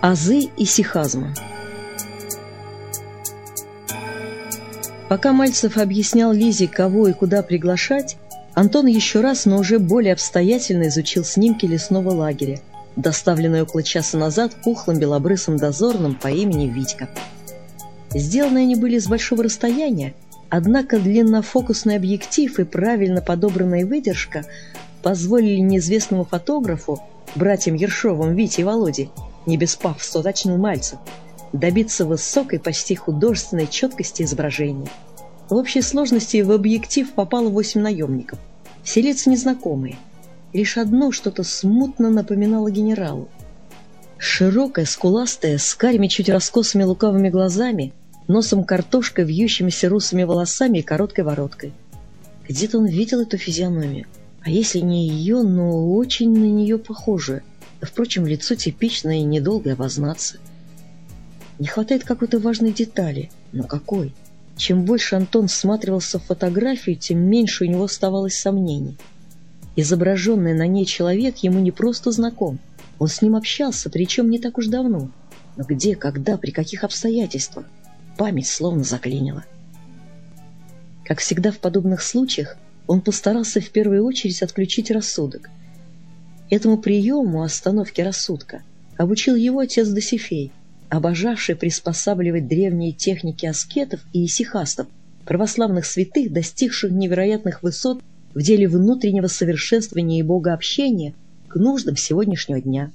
Азы и сихазма Пока Мальцев объяснял Лизе, кого и куда приглашать, Антон еще раз, но уже более обстоятельно изучил снимки лесного лагеря, доставленные около часа назад пухлым белобрысым дозорным по имени Витька. Сделаны они были с большого расстояния, однако длиннофокусный объектив и правильно подобранная выдержка позволили неизвестному фотографу, братьям Ершовым, Вите и Володе, не без пафоса уточнил Мальцев, добиться высокой, почти художественной четкости изображения. В общей сложности в объектив попало восемь наемников. Все лица незнакомые. Лишь одно что-то смутно напоминало генералу. Широкая, скуластая, с карими чуть раскосыми лукавыми глазами, носом картошкой, вьющимися русыми волосами и короткой вородкой. Где-то он видел эту физиономию, а если не ее, но очень на нее похожую. Впрочем, лицо типичное и недолго обознаться. Не хватает какой-то важной детали, но какой? Чем больше Антон всматривался в фотографию, тем меньше у него оставалось сомнений. Изображенный на ней человек ему не просто знаком. Он с ним общался, причем не так уж давно. Но где, когда, при каких обстоятельствах? Память словно заклинила. Как всегда в подобных случаях, он постарался в первую очередь отключить рассудок. Этому приему остановки рассудка обучил его отец Досифей, обожавший приспосабливать древние техники аскетов и исихастов, православных святых, достигших невероятных высот в деле внутреннего совершенствования и богообщения к нуждам сегодняшнего дня.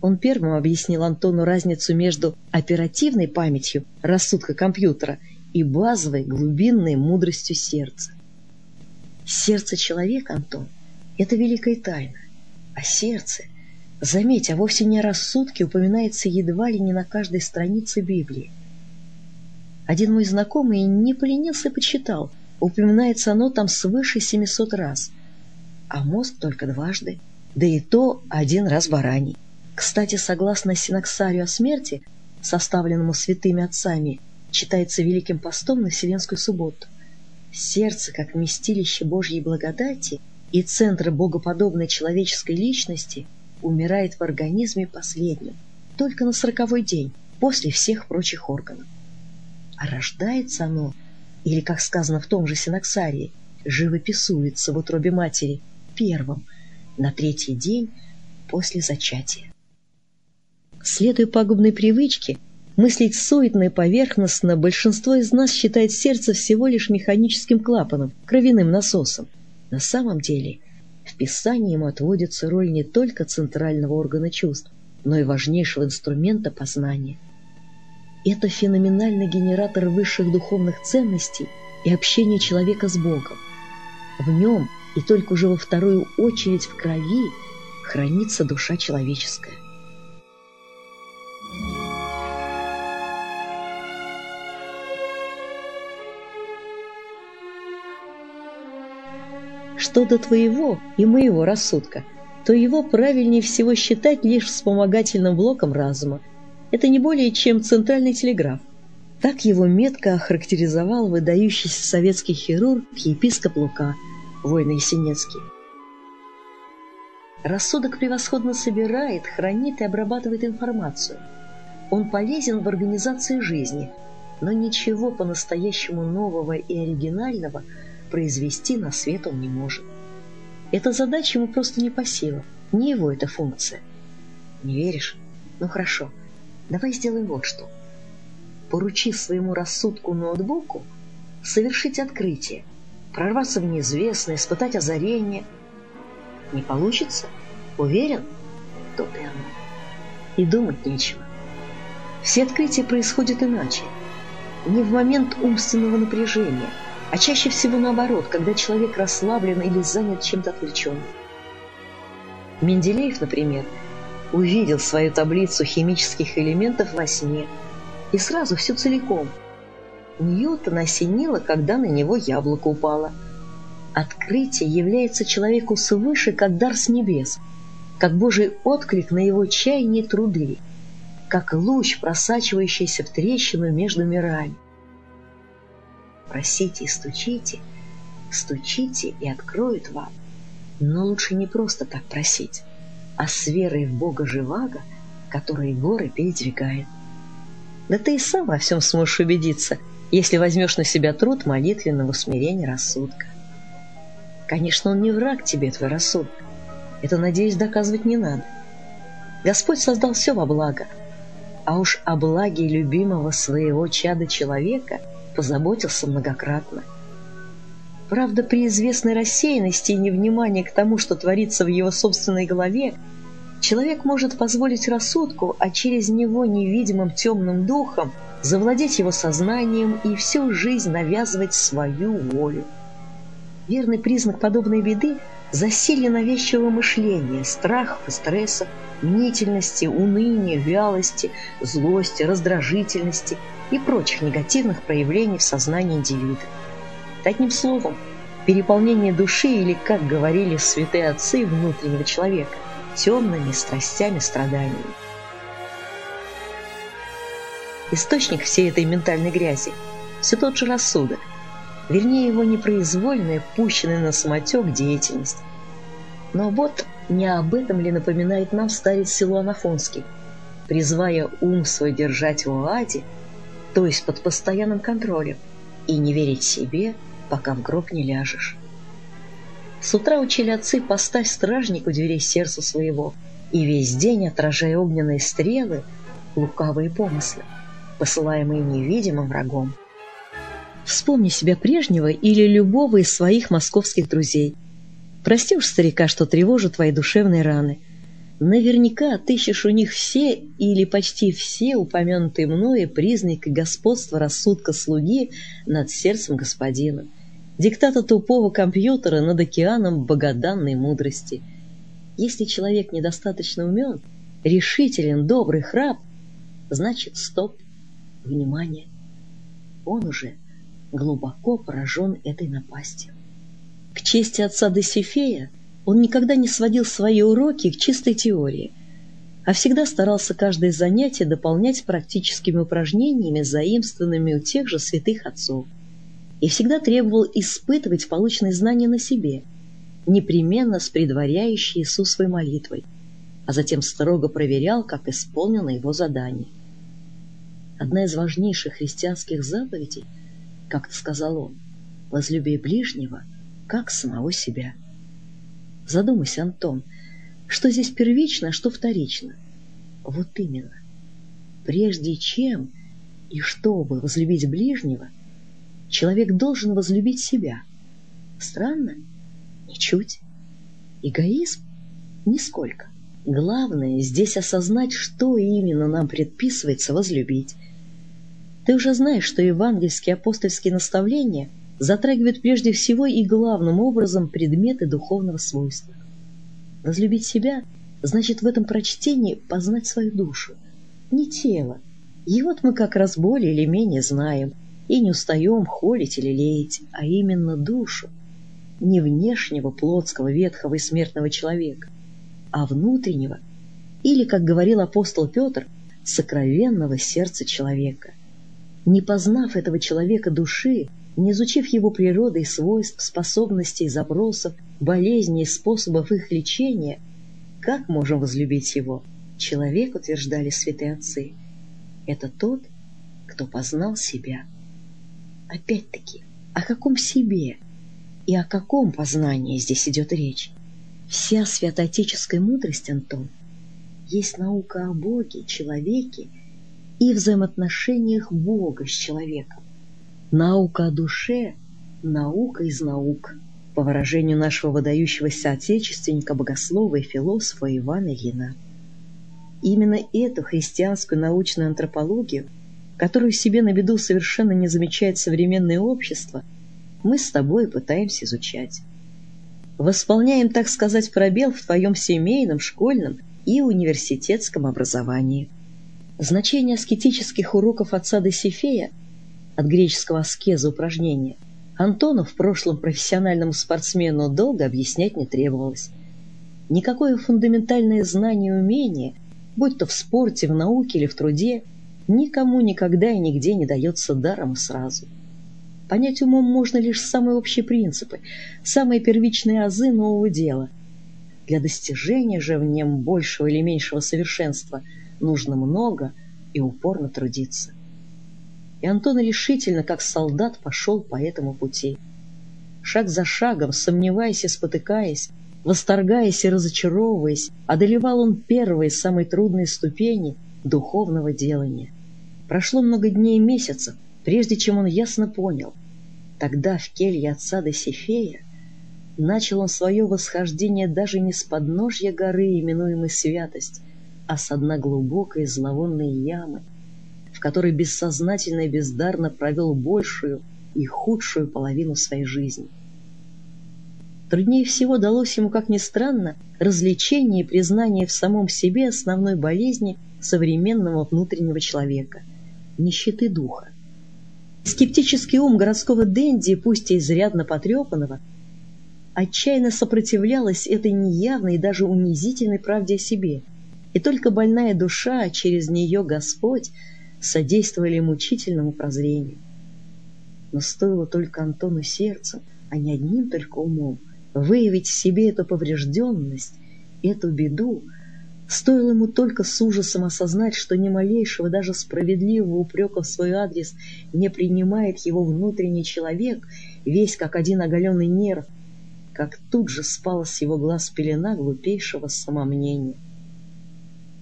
Он первым объяснил Антону разницу между оперативной памятью рассудка компьютера и базовой глубинной мудростью сердца. Сердце человека, Антон, это великая тайна. А сердце, заметь, а вовсе не о рассудке упоминается едва ли не на каждой странице Библии. Один мой знакомый не поленился и подсчитал, упоминается оно там свыше 700 раз, а мозг только дважды, да и то один раз бараний. Кстати, согласно синоксарию о смерти, составленному святыми отцами, читается Великим постом на Вселенскую субботу. Сердце, как вместилище Божьей благодати и центр богоподобной человеческой личности, умирает в организме последним, только на сороковой день, после всех прочих органов. А рождается оно, или, как сказано в том же синоксарии, живописуется в утробе матери первым, на третий день после зачатия. Следуя пагубной привычке, мыслить суетно и поверхностно, большинство из нас считает сердце всего лишь механическим клапаном, кровяным насосом. На самом деле, в Писании ему отводится роль не только центрального органа чувств, но и важнейшего инструмента познания. Это феноменальный генератор высших духовных ценностей и общения человека с Богом. В нем, и только уже во вторую очередь в крови, хранится душа человеческая. Что до твоего и моего рассудка, то его правильнее всего считать лишь вспомогательным блоком разума. Это не более чем центральный телеграф. Так его метко охарактеризовал выдающийся советский хирург епископ Лука, воин Есенинский. Рассудок превосходно собирает, хранит и обрабатывает информацию. Он полезен в организации жизни, но ничего по-настоящему нового и оригинального – произвести на свет он не может. Эта задача ему просто не по силам, не его эта функция. Не веришь? Ну хорошо, давай сделаем вот что. Поручи своему рассудку ноутбуку совершить открытие, прорваться в неизвестное, испытать озарение. Не получится? Уверен? То-то и оно. И думать нечего. Все открытия происходят иначе. Не в момент умственного напряжения – а чаще всего наоборот, когда человек расслаблен или занят чем-то отвлеченным. Менделеев, например, увидел свою таблицу химических элементов во сне и сразу всю целиком. Ньютон осенило, когда на него яблоко упало. Открытие является человеку свыше, как дар с небес, как Божий отклик на его чаяние труды, как луч, просачивающийся в трещину между мирами. Просите и стучите, стучите и откроют вам. Но лучше не просто так просить, а с верой в Бога Живаго, который горы передвигает. Да ты и сам во всем сможешь убедиться, если возьмешь на себя труд молитвенного смирения рассудка. Конечно, он не враг тебе, твой рассудок. Это, надеюсь, доказывать не надо. Господь создал все во благо, а уж о благе любимого своего чада человека позаботился многократно. Правда, при известной рассеянности и невнимании к тому, что творится в его собственной голове, человек может позволить рассудку, а через него невидимым темным духом завладеть его сознанием и всю жизнь навязывать свою волю. Верный признак подобной беды – засилье навязчивого мышления, страхов и стрессов, мнительности, уныния, вялости, злости, раздражительности и прочих негативных проявлений в сознании индивида. Одним словом, переполнение души или, как говорили святые отцы внутреннего человека, темными страстями страданиями. Источник всей этой ментальной грязи – все тот же рассудок, вернее его непроизвольная, пущенная на самотек деятельность. Но вот не об этом ли напоминает нам старец Силуан Афонский, призывая ум свой держать в аде, то есть под постоянным контролем, и не верить себе – пока в гроб не ляжешь. С утра учили отцы поставь стражник у дверей сердца своего, и весь день, отражая огненные стрелы, лукавые помыслы, посылаемые невидимым врагом. Вспомни себя прежнего или любого из своих московских друзей. Прости уж старика, что тревожу твои душевные раны. Наверняка отыщешь у них все или почти все упомянутые мною признаки господства рассудка слуги над сердцем господина диктата тупого компьютера над океаном богоданной мудрости. Если человек недостаточно умен, решителен, добрый, храб, значит, стоп, внимание. Он уже глубоко поражен этой напастью. К чести отца Досифея он никогда не сводил свои уроки к чистой теории, а всегда старался каждое занятие дополнять практическими упражнениями, заимствованными у тех же святых отцов и всегда требовал испытывать полученные знания на себе, непременно с предваряющей Иисусовой молитвой, а затем строго проверял, как исполнено его задание. Одна из важнейших христианских заповедей, как-то сказал он, возлюби ближнего, как самого себя. Задумайся, Антон, что здесь первично, а что вторично? Вот именно. Прежде чем и чтобы возлюбить ближнего – Человек должен возлюбить себя. Странно? Ничуть. Эгоизм? Нисколько. Главное здесь осознать, что именно нам предписывается возлюбить. Ты уже знаешь, что евангельские апостольские наставления затрагивают прежде всего и главным образом предметы духовного свойства. Возлюбить себя значит в этом прочтении познать свою душу, не тело. Вот мы как раз более или менее знаем – и не устаем холить или леять, а именно душу, не внешнего, плотского, ветхого и смертного человека, а внутреннего, или, как говорил апостол Петр, сокровенного сердца человека. Не познав этого человека души, не изучив его природы свойств, способностей, запросов, болезней способов их лечения, как можем возлюбить его? Человек, утверждали святые отцы, это тот, кто познал себя. Опять-таки, о каком себе и о каком познании здесь идет речь? Вся святоотеческая мудрость, Антон, есть наука о Боге, человеке и взаимоотношениях Бога с человеком. Наука о душе – наука из наук, по выражению нашего выдающегося отечественника, богослова и философа Ивана Ильина. Именно эту христианскую научную антропологию – которую себе на беду совершенно не замечает современное общество, мы с тобой пытаемся изучать. Восполняем, так сказать, пробел в твоем семейном, школьном и университетском образовании. Значение аскетических уроков отца Досифея от греческого аскеза упражнения Антону, в прошлом профессиональному спортсмену, долго объяснять не требовалось. Никакое фундаментальное знание и умение, будь то в спорте, в науке или в труде – никому никогда и нигде не дается даром сразу. Понять умом можно лишь самые общие принципы, самые первичные азы нового дела. Для достижения же в нем большего или меньшего совершенства нужно много и упорно трудиться. Антон решительно, как солдат, пошел по этому пути. Шаг за шагом, сомневаясь и спотыкаясь, восторгаясь и разочаровываясь, одолевал он первые, самые трудные ступени духовного делания. Прошло много дней и месяцев, прежде чем он ясно понял. Тогда в келье отца Досифея начал он свое восхождение даже не с подножья горы, именуемой святость, а с дна глубокой зловонной ямы, в которой бессознательно и бездарно провел большую и худшую половину своей жизни. Труднее всего далось ему, как ни странно, развлечение и признание в самом себе основной болезни современного внутреннего человека – нищеты духа. Скептический ум городского денди, пусть и изрядно потрепанного, отчаянно сопротивлялась этой неявной и даже унизительной правде о себе, и только больная душа, а через нее Господь, содействовали мучительному прозрению. Но стоило только Антону сердцем, а не одним только умом, выявить в себе эту поврежденность, эту беду, Стоило ему только с ужасом осознать, что ни малейшего, даже справедливого упрека в свой адрес не принимает его внутренний человек, весь как один оголенный нерв, как тут же спала с его глаз пелена глупейшего самомнения.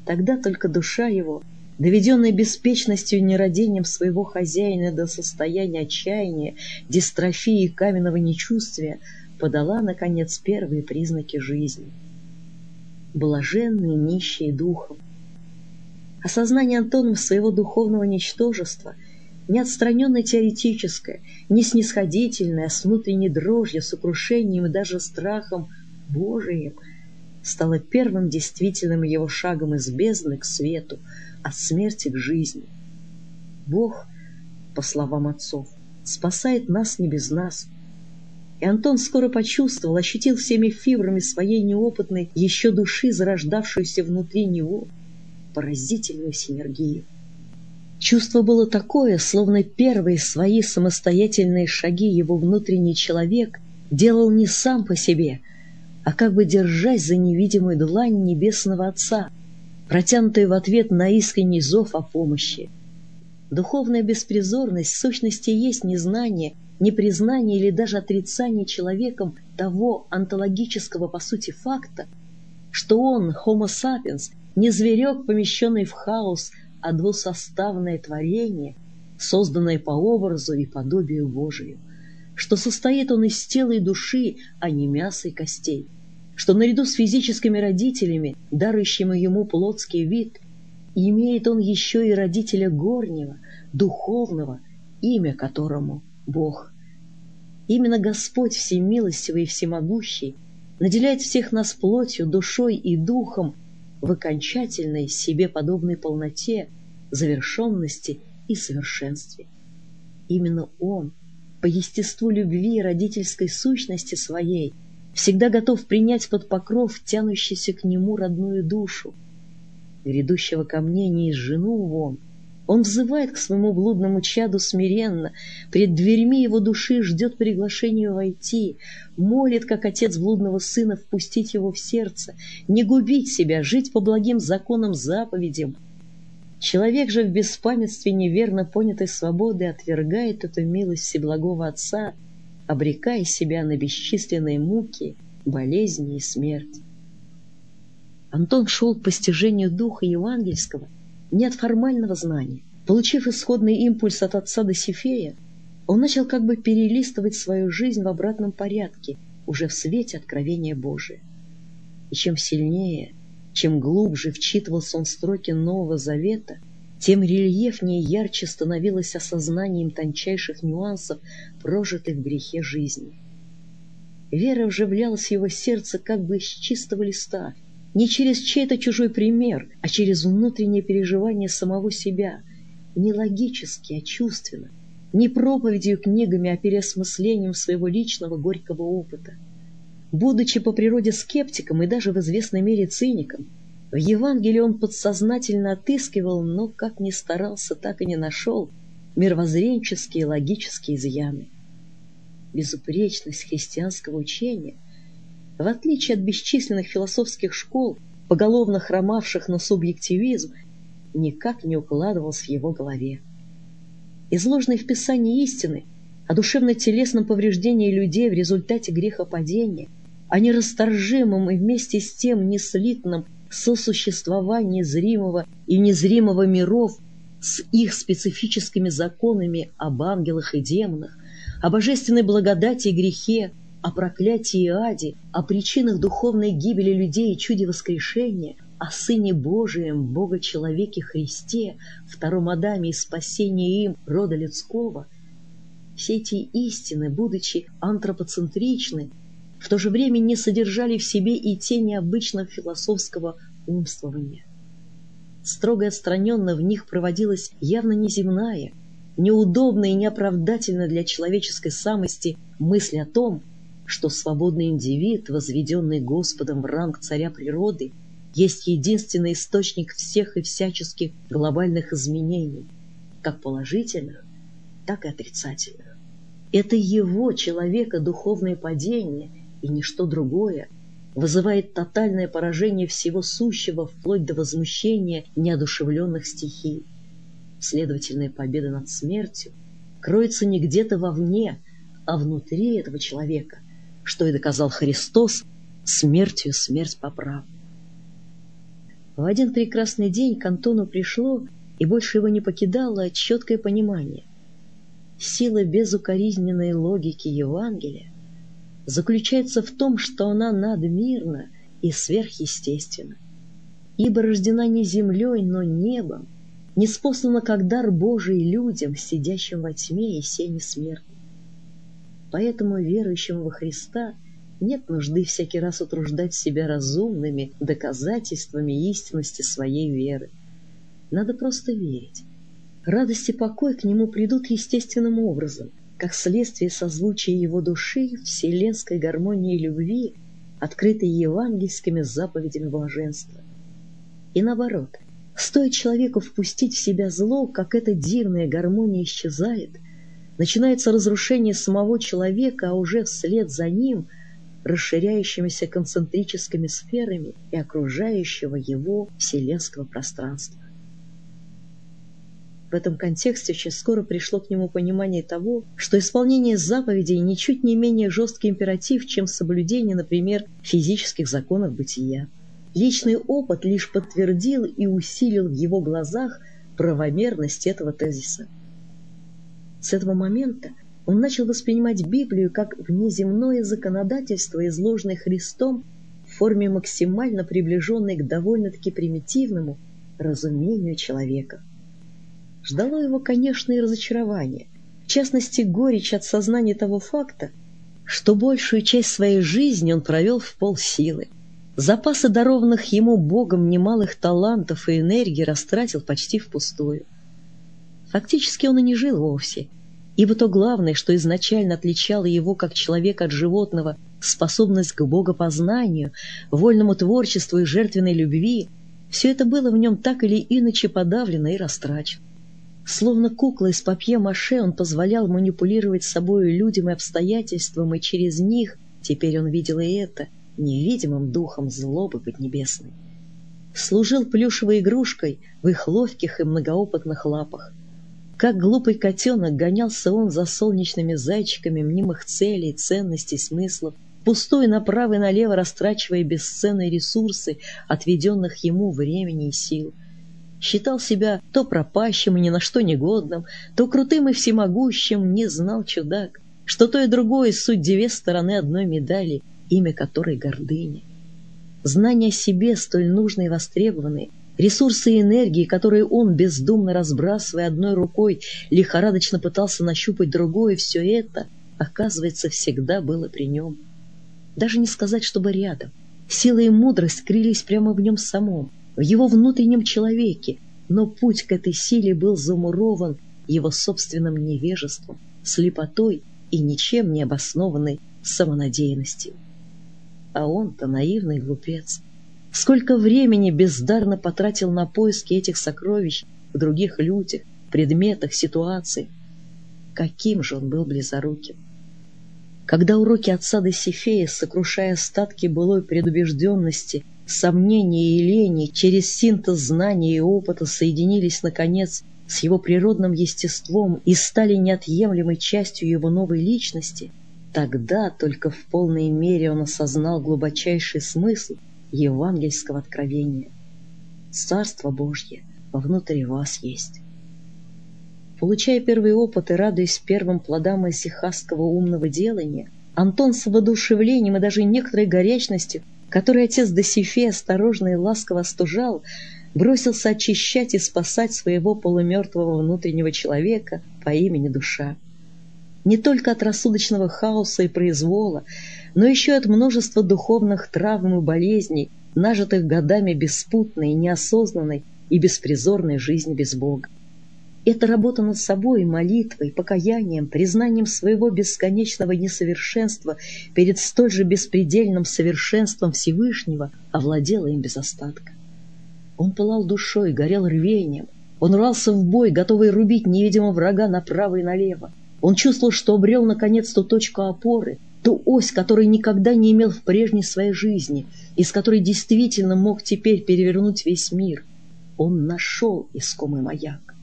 Тогда только душа его, доведенная беспечностью и нерадением своего хозяина до состояния отчаяния, дистрофии и каменного нечувствия, подала, наконец, первые признаки жизни — блаженные нищие духом. Осознание Антоном своего духовного ничтожества, не отстраненное теоретическое, не снисходительное, а с внутренней дрожью, сокрушением и даже страхом Божиим, стало первым действительным его шагом из бездны к свету, от смерти к жизни. Бог, по словам отцов, спасает нас не без нас, и Антон скоро почувствовал, ощутил всеми фибрами своей неопытной еще души, зарождавшуюся внутри него, поразительную синергию. Чувство было такое, словно первые свои самостоятельные шаги его внутренний человек делал не сам по себе, а как бы держась за невидимую длань Небесного Отца, протянутую в ответ на искренний зов о помощи. Духовная беспризорность в сущности есть незнание непризнание или даже отрицание человеком того онтологического по сути факта, что он, Homo sapiens, не зверек, помещенный в хаос, а двусоставное творение, созданное по образу и подобию Божию, что состоит он из тела и души, а не мяса и костей, что наряду с физическими родителями, дарующими ему плотский вид, имеет он еще и родителя горнего, духовного, имя которому – Бог. Именно Господь всемилостивый и всемогущий наделяет всех нас плотью, душой и духом в окончательной себе подобной полноте, завершенности и совершенстве. Именно Он, по естеству любви и родительской сущности своей, всегда готов принять под покров тянущийся к Нему родную душу. Грядущего ко мне не из жену вон, он взывает к своему блудному чаду смиренно, пред дверьми его души ждет приглашение войти, молит, как отец блудного сына, впустить его в сердце, не губить себя, жить по благим законам заповедям. Человек же в беспамятстве неверно понятой свободы отвергает эту милость Всеблагого Отца, обрекая себя на бесчисленные муки, болезни и смерть. Антон шел к постижению Духа Евангельского — не от формального знания. Получив исходный импульс от отца Досифея, он начал как бы перелистывать свою жизнь в обратном порядке, уже в свете откровения Божия. И чем сильнее, чем глубже вчитывался он строки Нового Завета, тем рельефнее и ярче становилось осознанием тончайших нюансов прожитой в грехе жизни. Вера вживлялась в его сердце как бы из чистого листа, не через чей-то чужой пример, а через внутреннее переживание самого себя, не логически, а чувственно, не проповедью книгами, а переосмыслением своего личного горького опыта. Будучи по природе скептиком и даже в известной мере циником, в Евангелии он подсознательно отыскивал, но как ни старался, так и не нашел мировоззренческие логические изъяны. безупречность христианского учения, в отличие от бесчисленных философских школ, поголовно хромавших на субъективизм, никак не укладывалось в его голове. Изложенные в Писании истины о душевно-телесном повреждении людей в результате грехопадения, о нерасторжимом и вместе с тем неслитном сосуществовании зримого и незримого миров с их специфическими законами об ангелах и демонах, о божественной благодати и грехе, о проклятии и аде, о причинах духовной гибели людей и чуде воскрешения, о Сыне Божием, Бога-человеке Христе, втором Адаме и спасении им рода людского, все эти истины, будучи антропоцентричны, в то же время не содержали в себе и тени обычного философского умствования. Строго отстраненно в них проводилась явно неземная, неудобная и неоправдательная для человеческой самости мысль о том, что свободный индивид, возведенный Господом в ранг царя природы, есть единственный источник всех и всяческих глобальных изменений, как положительных, так и отрицательных. Это его, человека, духовное падение и ничто другое вызывает тотальное поражение всего сущего вплоть до возмущения неодушевленных стихий. Следовательная победа над смертью кроется не где-то вовне, а внутри этого человека, что и доказал Христос смертью смерть поправ. В один прекрасный день к Антону пришло, и больше его не покидало, четкое понимание. Сила безукоризненной логики Евангелия заключается в том, что она надмирна и сверхъестественна. Ибо рождена не землей, но небом, неспослана как дар Божий людям, сидящим во тьме и сене смерти. Поэтому верующим во Христа нет нужды всякий раз утруждать себя разумными доказательствами истинности своей веры. Надо просто верить. Радость и покой к нему придут естественным образом, как следствие созвучия его души вселенской гармонии любви, открытой евангельскими заповедями блаженства. И наоборот, стоит человеку впустить в себя зло, как эта дивная гармония исчезает – начинается разрушение самого человека, а уже вслед за ним расширяющимися концентрическими сферами и окружающего его вселенского пространства. В этом контексте очень скоро пришло к нему понимание того, что исполнение заповедей ничуть не менее жесткий императив, чем соблюдение, например, физических законов бытия. Личный опыт лишь подтвердил и усилил в его глазах правомерность этого тезиса. С этого момента он начал воспринимать Библию как внеземное законодательство, изложенное Христом в форме максимально приближенной к довольно-таки примитивному разумению человека. Ждало его, конечно, и разочарование, в частности, горечь от сознания того факта, что большую часть своей жизни он провел в полсилы. Запасы дарованных ему Богом немалых талантов и энергии растратил почти впустую. Фактически он и не жил вовсе, ибо то главное, что изначально отличало его как человека от животного, способность к богопознанию, вольному творчеству и жертвенной любви, все это было в нем так или иначе подавлено и растрачено. Словно кукла из папье-маше он позволял манипулировать собою людям и обстоятельствам, и через них, теперь он видел и это, невидимым духом злобы поднебесной. Служил плюшевой игрушкой в их ловких и многоопытных лапах – как глупый котенок гонялся он за солнечными зайчиками мнимых целей, ценностей, смыслов, пустой направо и налево растрачивая бесценные ресурсы, отведенных ему времени и сил. Считал себя то пропащим и ни на что негодным, то крутым и всемогущим, не знал чудак, что то и другое суть две стороны одной медали, имя которой гордыня. Знания о себе, столь нужные и востребованные, Ресурсы и энергии, которые он, бездумно разбрасывая одной рукой, лихорадочно пытался нащупать другое, все это, оказывается, всегда было при нем. Даже не сказать, чтобы рядом. Сила и мудрость крылись прямо в нем самом, в его внутреннем человеке, но путь к этой силе был замурован его собственным невежеством, слепотой и ничем не обоснованной самонадеянностью. А он-то наивный глупец — Сколько времени бездарно потратил на поиски этих сокровищ в других людях, предметах, ситуациях. Каким же он был близоруким. когда уроки отца Досифея, сокрушая остатки былой предубежденности, сомнения и лени, через синтез знания и опыта соединились, наконец, с его природным естеством и стали неотъемлемой частью его новой личности, тогда только в полной мере он осознал глубочайший смысл евангельского откровения. Царство Божье внутри вас есть. Получая первый опыт и радуясь первым плодам исихасского умного делания, Антон с воодушевлением и даже некоторой горячностью, которой отец Досифей осторожно и ласково остужал, бросился очищать и спасать своего полумертвого внутреннего человека по имени Душа. Не только от рассудочного хаоса и произвола, но еще от множества духовных травм и болезней, нажитых годами беспутной, неосознанной и беспризорной жизни без Бога. Это работа над собой, молитвой, покаянием, признанием своего бесконечного несовершенства перед столь же беспредельным совершенством Всевышнего овладела им без остатка. Он пылал душой, горел рвением. Он рвался в бой, готовый рубить невидимого врага направо и налево. Он чувствовал, что обрел наконец ту точку опоры, ту ось, которой никогда не имел в прежней своей жизни, из которой действительно мог теперь перевернуть весь мир. Он нашел искомый маяк.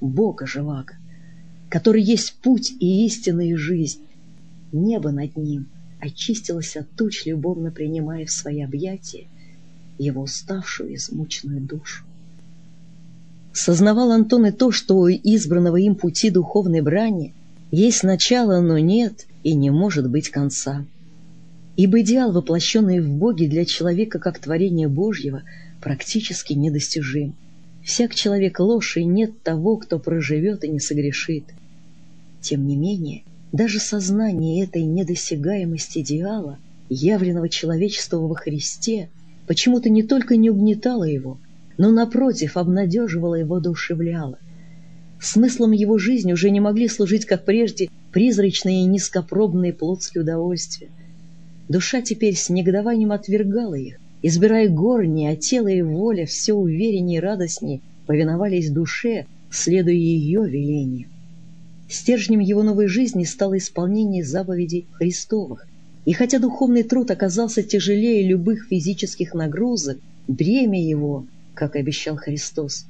Бога живаго, который есть путь и истина и жизнь. Небо над ним очистилось от туч, любовно принимая в свои объятия его уставшую, измученную душу. Сознавал Антон и то, что у избранного им пути духовной брани есть начало, но нет и не может быть конца. Ибо идеал, воплощенный в Боге для человека как творение Божьего, практически недостижим. Всяк человек ложь, и нет того, кто проживет и не согрешит. Тем не менее, даже сознание этой недосягаемости идеала, явленного человечества во Христе, почему-то не только не угнетало его, но, напротив, обнадеживало и воодушевляло. Смыслом его жизни уже не могли служить, как прежде, призрачные и низкопробные плотские удовольствия. Душа теперь с негодованием отвергала их, избирая горнее, а тело и воля все увереннее и радостнее повиновались душе, следуя ее велениям. Стержнем его новой жизни стало исполнение заповедей Христовых, и хотя духовный труд оказался тяжелее любых физических нагрузок, бремя его, как обещал Христос,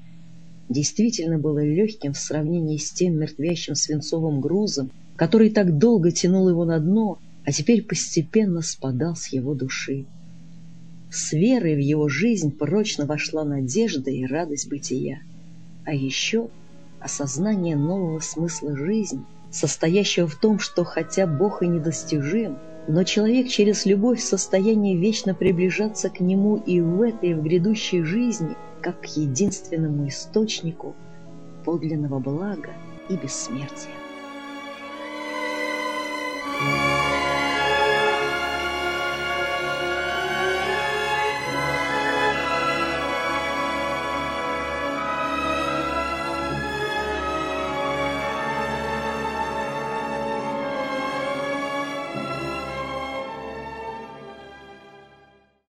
действительно было легким в сравнении с тем мертвящим свинцовым грузом, который так долго тянул его на дно, а теперь постепенно спадал с его души. С верой в его жизнь прочно вошла надежда и радость бытия. А еще осознание нового смысла жизни, состоящего в том, что хотя Бог и недостижим, но человек через любовь в состоянии вечно приближаться к Нему и в этой, в грядущей жизни, как к единственному источнику подлинного блага и бессмертия.